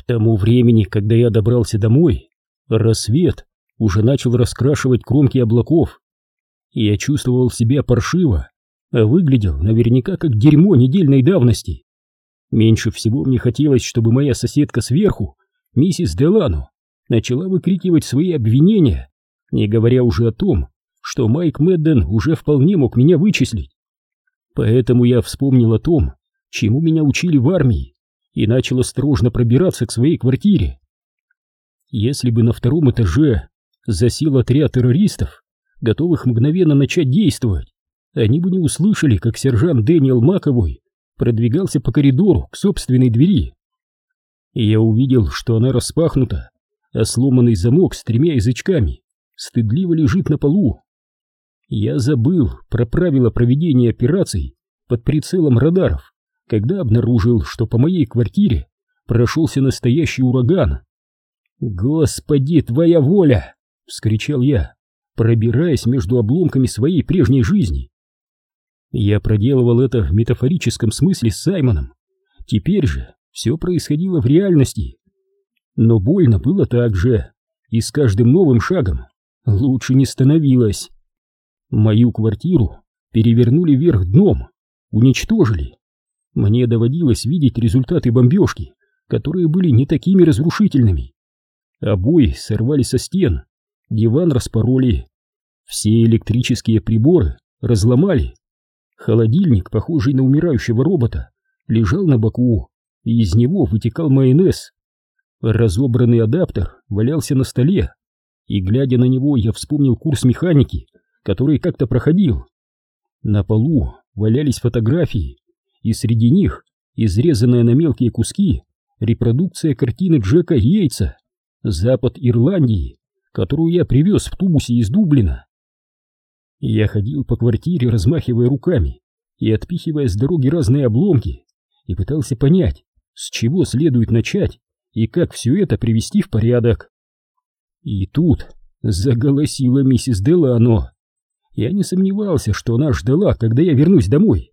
К тому времени, когда я добрался домой, рассвет уже начал раскрашивать кромки облаков. И я чувствовал себя паршиво, а выглядел наверняка как дерьмо недельной давности. Меньше всего мне хотелось, чтобы моя соседка сверху, миссис Делано, начала выкрикивать свои обвинения, не говоря уже о том, что Майк Медден уже вполне мог меня вычислить. Поэтому я вспомнил о том, чему меня учили в армии, и начал осторожно пробираться к своей квартире. Если бы на втором этаже засел отряд террористов, готовых мгновенно начать действовать, они бы не услышали, как сержант Дэниел Маковой продвигался по коридору к собственной двери. Я увидел, что она распахнута, а сломанный замок с тремя язычками стыдливо лежит на полу. Я забыл про правила проведения операций под прицелом радаров, когда обнаружил, что по моей квартире прошелся настоящий ураган. «Господи, твоя воля!» — вскричал я, пробираясь между обломками своей прежней жизни. Я проделывал это в метафорическом смысле с Саймоном. Теперь же все происходило в реальности. Но больно было так же, и с каждым новым шагом лучше не становилось. Мою квартиру перевернули вверх дном, уничтожили. Мне доводилось видеть результаты бомбежки, которые были не такими разрушительными. Обои сорвали со стен, диван распороли, все электрические приборы разломали. Холодильник, похожий на умирающего робота, лежал на боку, и из него вытекал майонез. Разобранный адаптер валялся на столе, и, глядя на него, я вспомнил курс механики, который как-то проходил. На полу валялись фотографии, и среди них, изрезанная на мелкие куски, репродукция картины Джека Йейтса «Запад Ирландии», которую я привез в тубусе из Дублина. Я ходил по квартире, размахивая руками и отпихивая с дороги разные обломки, и пытался понять, с чего следует начать и как все это привести в порядок. И тут заголосила миссис Делано. Я не сомневался, что она ждала, когда я вернусь домой.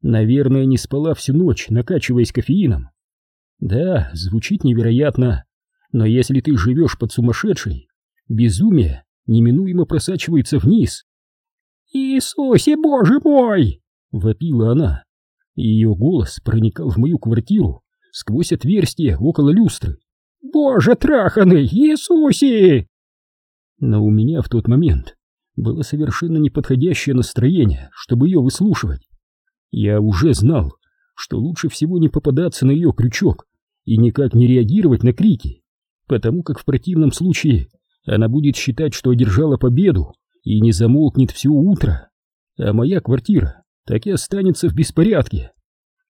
Наверное, не спала всю ночь, накачиваясь кофеином. Да, звучит невероятно, но если ты живешь под сумасшедшей, безумие неминуемо просачивается вниз. «Иисусе, боже мой!» — вопила она. Ее голос проникал в мою квартиру сквозь отверстие около люстры. «Боже траханный, Иисусе!» Но у меня в тот момент было совершенно неподходящее настроение, чтобы ее выслушивать. Я уже знал, что лучше всего не попадаться на ее крючок и никак не реагировать на крики, потому как в противном случае она будет считать, что одержала победу и не замолкнет все утро, а моя квартира так и останется в беспорядке.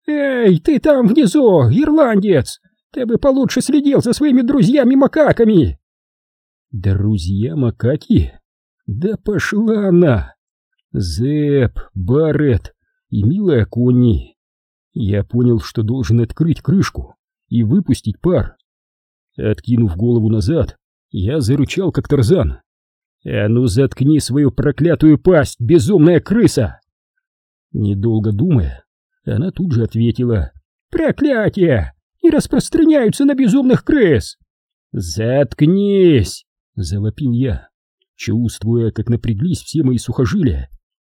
«Эй, ты там внизу, ирландец! Ты бы получше следил за своими друзьями-макаками!» «Друзья-макаки? Да пошла она!» «Зэп, Барретт и милая Конни!» Я понял, что должен открыть крышку и выпустить пар. Откинув голову назад, я зарычал, как тарзан. «А ну заткни свою проклятую пасть, безумная крыса!» Недолго думая, она тут же ответила. «Проклятие! И распространяются на безумных крыс!» «Заткнись!» — завопил я, чувствуя, как напряглись все мои сухожилия.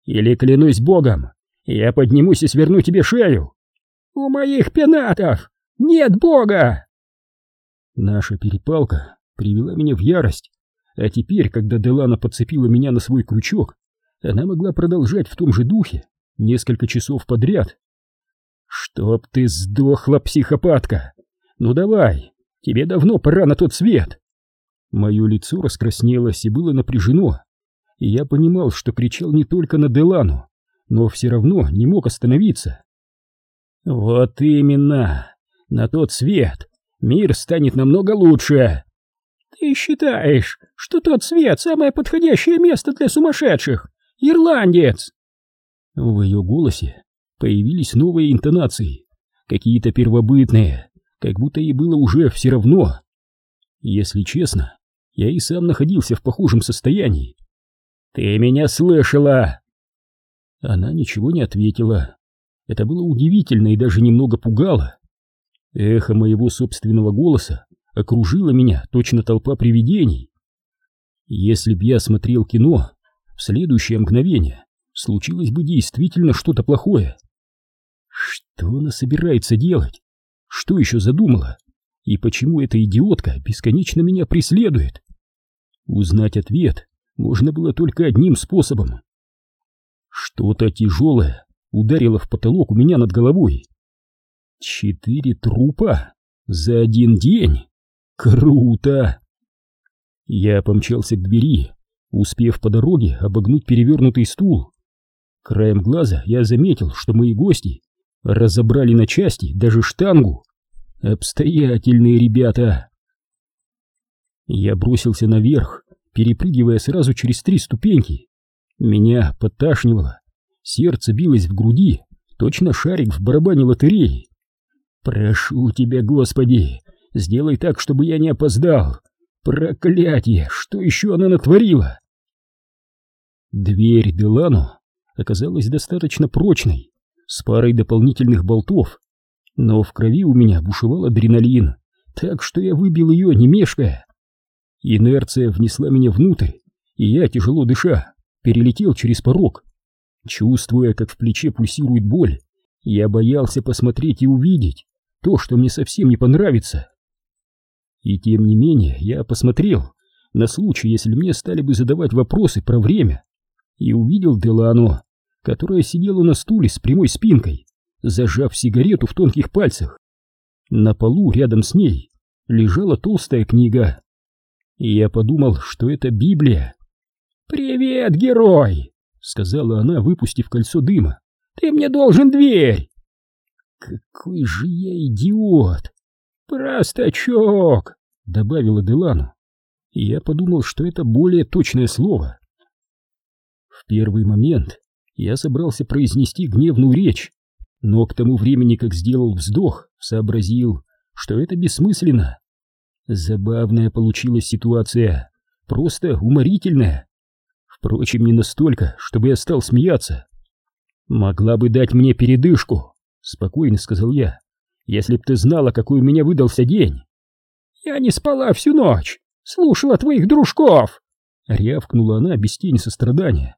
«Или, клянусь богом, я поднимусь и сверну тебе шею!» «У моих пенатов нет бога!» Наша перепалка привела меня в ярость, а теперь, когда Делана подцепила меня на свой крючок, она могла продолжать в том же духе несколько часов подряд. «Чтоб ты сдохла, психопатка! Ну давай, тебе давно пора на тот свет!» Мое лицо раскраснелось и было напряжено, и я понимал, что кричал не только на Делану, но все равно не мог остановиться. «Вот именно! На тот свет! Мир станет намного лучше!» «Ты считаешь, что тот свет — самое подходящее место для сумасшедших? Ирландец!» В ее голосе появились новые интонации, какие-то первобытные, как будто ей было уже все равно. Если честно, я и сам находился в похожем состоянии. «Ты меня слышала!» Она ничего не ответила. Это было удивительно и даже немного пугало. Эхо моего собственного голоса окружило меня точно толпа привидений. Если б я смотрел кино, в следующее мгновение случилось бы действительно что-то плохое. Что она собирается делать? Что еще задумала? И почему эта идиотка бесконечно меня преследует? Узнать ответ можно было только одним способом. Что-то тяжелое ударило в потолок у меня над головой. Четыре трупа за один день? Круто! Я помчался к двери, успев по дороге обогнуть перевернутый стул. Краем глаза я заметил, что мои гости разобрали на части даже штангу. Обстоятельные ребята. Я бросился наверх, перепрыгивая сразу через три ступеньки. Меня подташнивало, сердце билось в груди, точно шарик в барабане лотереи. «Прошу тебя, Господи, сделай так, чтобы я не опоздал! Проклятие! Что еще она натворила?» Дверь Делану оказалась достаточно прочной, с парой дополнительных болтов, но в крови у меня бушевал адреналин, так что я выбил ее, не мешкая. Инерция внесла меня внутрь, и я, тяжело дыша, перелетел через порог. Чувствуя, как в плече пульсирует боль, я боялся посмотреть и увидеть то, что мне совсем не понравится. И тем не менее я посмотрел на случай, если мне стали бы задавать вопросы про время, и увидел Делано, которая сидела на стуле с прямой спинкой, зажав сигарету в тонких пальцах. На полу рядом с ней лежала толстая книга. И я подумал, что это Библия. «Привет, герой!» — сказала она, выпустив кольцо дыма. «Ты мне должен дверь!» «Какой же я идиот!» «Простачок!» — добавила Делану. Я подумал, что это более точное слово. В первый момент я собрался произнести гневную речь, но к тому времени, как сделал вздох, сообразил, что это бессмысленно. Забавная получилась ситуация, просто уморительная. Впрочем, не настолько, чтобы я стал смеяться. «Могла бы дать мне передышку», — спокойно сказал я, «если б ты знала, какой у меня выдался день». «Я не спала всю ночь, слушала твоих дружков», — рявкнула она без тени сострадания.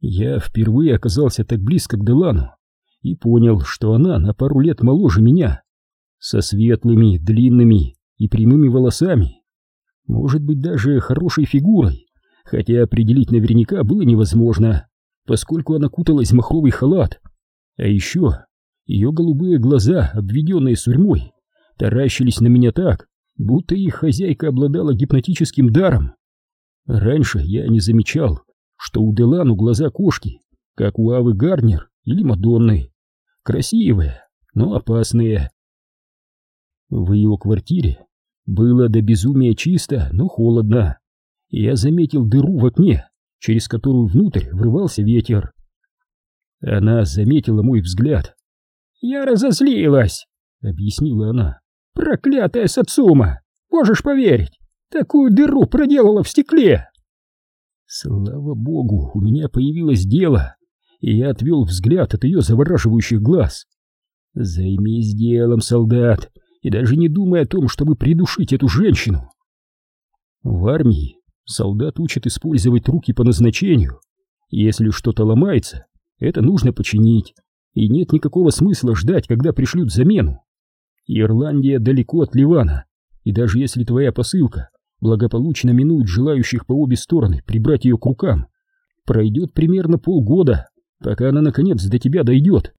Я впервые оказался так близко к Делану и понял, что она на пару лет моложе меня, со светлыми, длинными и прямыми волосами, может быть даже хорошей фигурой, хотя определить наверняка было невозможно, поскольку она куталась в махровый халат, а еще ее голубые глаза, обведенные сурьмой, таращились на меня так, будто их хозяйка обладала гипнотическим даром. Раньше я не замечал, что у Делану глаза кошки, как у Авы Гарнер или Мадонны. Красивые, но опасные. В ее квартире было до безумия чисто, но холодно. Я заметил дыру в окне, через которую внутрь врывался ветер. Она заметила мой взгляд. «Я разозлилась», — объяснила она. «Проклятая Сацума! Можешь поверить, такую дыру проделала в стекле!» Слава богу, у меня появилось дело, и я отвел взгляд от ее завораживающих глаз. Займись делом, солдат, и даже не думай о том, чтобы придушить эту женщину. В армии солдат учат использовать руки по назначению. Если что-то ломается, это нужно починить, и нет никакого смысла ждать, когда пришлют замену. Ирландия далеко от Ливана, и даже если твоя посылка благополучно минует желающих по обе стороны прибрать ее к рукам. Пройдет примерно полгода, пока она наконец до тебя дойдет.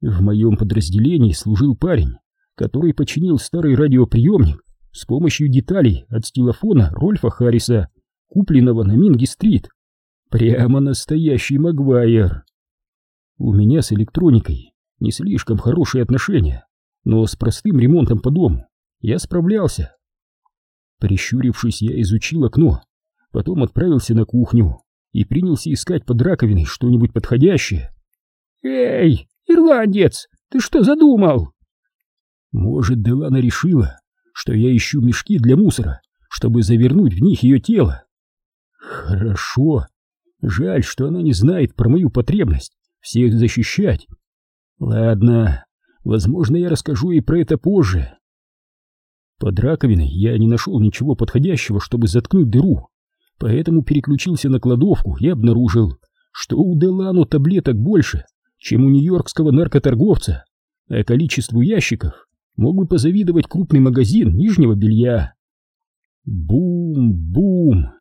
В моем подразделении служил парень, который починил старый радиоприемник с помощью деталей от стилофона Рольфа Харриса, купленного на Минги-стрит. Прямо настоящий Магуайр. У меня с электроникой не слишком хорошие отношения, но с простым ремонтом по дому я справлялся. Прищурившись, я изучил окно, потом отправился на кухню и принялся искать под раковиной что-нибудь подходящее. «Эй, ирландец, ты что задумал?» Может, Делана решила, что я ищу мешки для мусора, чтобы завернуть в них ее тело. Хорошо. Жаль, что она не знает про мою потребность всех защищать. Ладно, Возможно, я расскажу и про это позже. Под раковиной я не нашел ничего подходящего, чтобы заткнуть дыру, поэтому переключился на кладовку и обнаружил, что у Делану таблеток больше, чем у нью-йоркского наркоторговца, а количеству ящиков мог бы позавидовать крупный магазин нижнего белья. Бум-бум!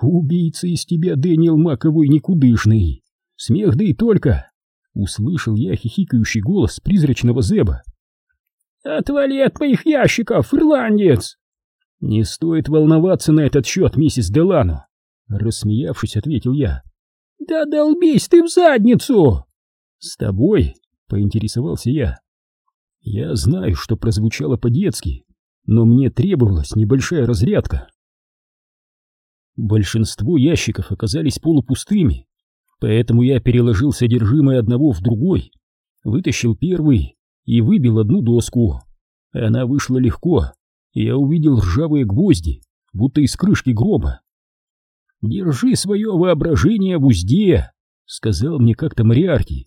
Убийца из тебя, Дэниел Маковой, никудышный! Смех да и только! Услышал я хихикающий голос призрачного Зеба. «Отвали от моих ящиков, ирландец!» «Не стоит волноваться на этот счет, миссис Делано!» Рассмеявшись, ответил я. «Да долбись ты в задницу!» «С тобой?» — поинтересовался я. Я знаю, что прозвучало по-детски, но мне требовалась небольшая разрядка. Большинство ящиков оказались полупустыми, поэтому я переложил содержимое одного в другой, вытащил первый и выбил одну доску. Она вышла легко, и я увидел ржавые гвозди, будто из крышки гроба. «Держи свое воображение в узде», — сказал мне как-то Мариарти,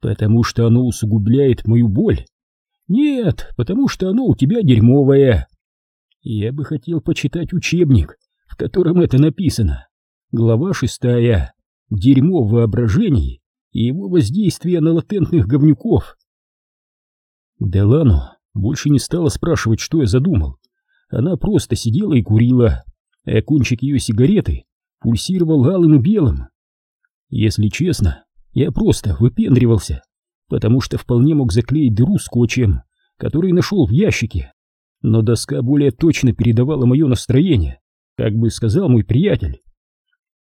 «потому что оно усугубляет мою боль. Нет, потому что оно у тебя дерьмовое. Я бы хотел почитать учебник, в котором это написано. Глава шестая. Дерьмо в воображении и его воздействие на латентных говнюков. Делано больше не стала спрашивать, что я задумал. Она просто сидела и курила, а кончик ее сигареты пульсировал алым и белым. Если честно, я просто выпендривался потому что вполне мог заклеить дыру скотчем, который нашел в ящике. Но доска более точно передавала мое настроение, как бы сказал мой приятель.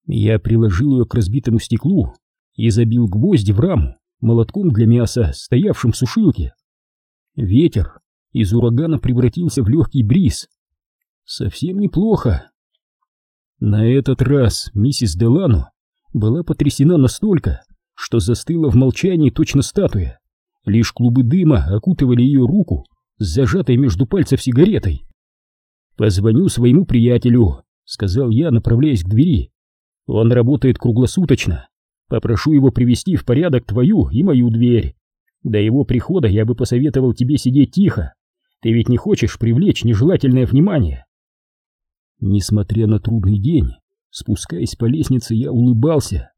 Я приложил ее к разбитому стеклу и забил гвозди в раму молотком для мяса, стоявшим в сушилке. Ветер из урагана превратился в легкий бриз. Совсем неплохо. На этот раз миссис Делано была потрясена настолько, что застыла в молчании точно статуя. Лишь клубы дыма окутывали ее руку с зажатой между пальцев сигаретой. «Позвоню своему приятелю», — сказал я, направляясь к двери. «Он работает круглосуточно. Попрошу его привести в порядок твою и мою дверь. До его прихода я бы посоветовал тебе сидеть тихо. Ты ведь не хочешь привлечь нежелательное внимание». Несмотря на трудный день, спускаясь по лестнице, я улыбался.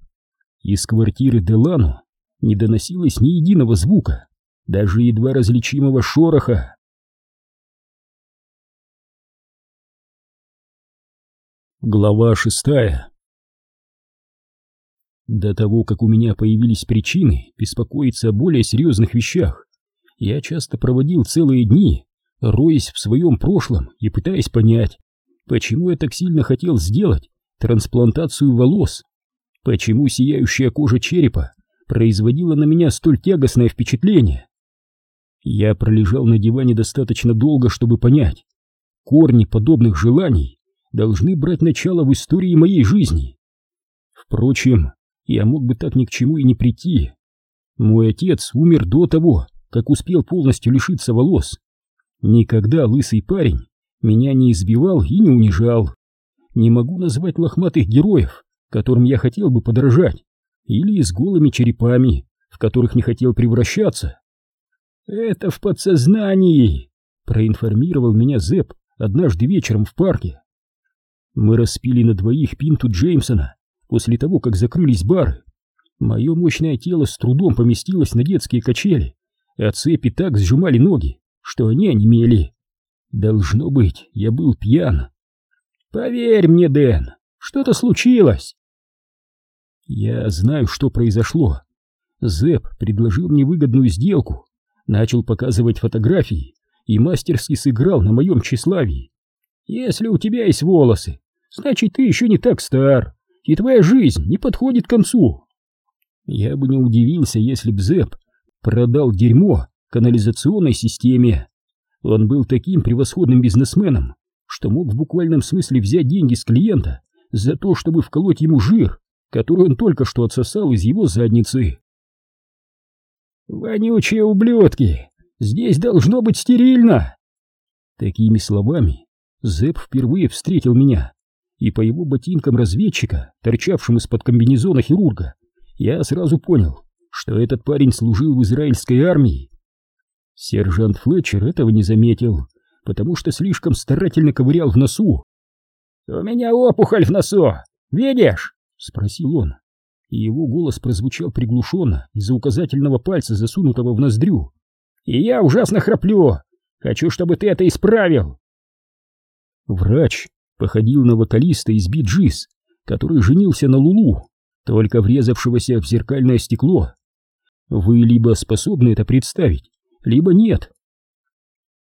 Из квартиры Делану не доносилось ни единого звука, даже едва различимого шороха. Глава шестая До того, как у меня появились причины беспокоиться о более серьезных вещах, я часто проводил целые дни, роясь в своем прошлом и пытаясь понять, почему я так сильно хотел сделать трансплантацию волос Почему сияющая кожа черепа производила на меня столь тягостное впечатление? Я пролежал на диване достаточно долго, чтобы понять. Корни подобных желаний должны брать начало в истории моей жизни. Впрочем, я мог бы так ни к чему и не прийти. Мой отец умер до того, как успел полностью лишиться волос. Никогда лысый парень меня не избивал и не унижал. Не могу назвать лохматых героев, которым я хотел бы подражать, или с голыми черепами, в которых не хотел превращаться. «Это в подсознании», — проинформировал меня Зэп однажды вечером в парке. Мы распили на двоих пинту Джеймсона после того, как закрылись бары. Мое мощное тело с трудом поместилось на детские качели, а цепи так сжимали ноги, что они онемели. Должно быть, я был пьян. «Поверь мне, Дэн, что-то случилось!» Я знаю, что произошло. Зэп предложил мне выгодную сделку, начал показывать фотографии и мастерски сыграл на моем тщеславии. Если у тебя есть волосы, значит, ты еще не так стар, и твоя жизнь не подходит к концу. Я бы не удивился, если б Зэп продал дерьмо канализационной системе. Он был таким превосходным бизнесменом, что мог в буквальном смысле взять деньги с клиента за то, чтобы вколоть ему жир которую он только что отсосал из его задницы. «Вонючие ублюдки! Здесь должно быть стерильно!» Такими словами Зэп впервые встретил меня, и по его ботинкам разведчика, торчавшим из-под комбинезона хирурга, я сразу понял, что этот парень служил в израильской армии. Сержант Флетчер этого не заметил, потому что слишком старательно ковырял в носу. «У меня опухоль в носу! Видишь?» — спросил он. И его голос прозвучал приглушенно из-за указательного пальца, засунутого в ноздрю. «И я ужасно храплю! Хочу, чтобы ты это исправил!» Врач походил на вокалиста из Биджис, который женился на Лулу, только врезавшегося в зеркальное стекло. Вы либо способны это представить, либо нет.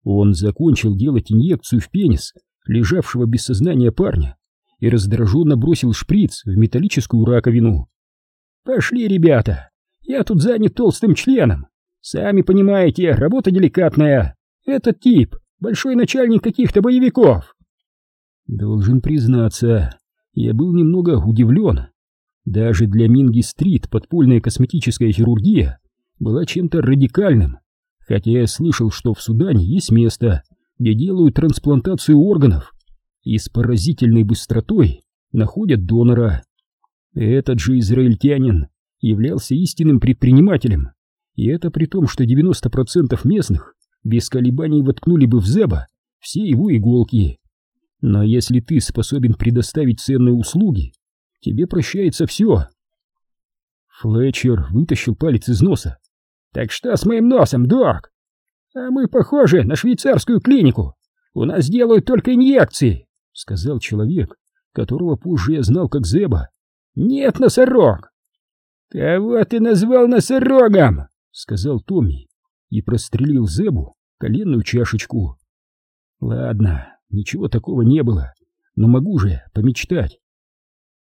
Он закончил делать инъекцию в пенис лежавшего без сознания парня и раздраженно бросил шприц в металлическую раковину. «Пошли, ребята! Я тут занят толстым членом. Сами понимаете, работа деликатная. Этот тип — большой начальник каких-то боевиков». Должен признаться, я был немного удивлен. Даже для Минги-стрит подпольная косметическая хирургия была чем-то радикальным, хотя я слышал, что в Судане есть место, где делают трансплантацию органов и с поразительной быстротой находят донора. Этот же израильтянин являлся истинным предпринимателем, и это при том, что 90% местных без колебаний воткнули бы в Зеба все его иголки. Но если ты способен предоставить ценные услуги, тебе прощается все. Флетчер вытащил палец из носа. «Так что с моим носом, док?» «А мы похожи на швейцарскую клинику. У нас делают только инъекции», — сказал человек, которого позже я знал как Зеба. «Нет, носорог!» «Кого ты назвал носорогом?» — сказал Томми и прострелил Зебу коленную чашечку. «Ладно, ничего такого не было, но могу же помечтать.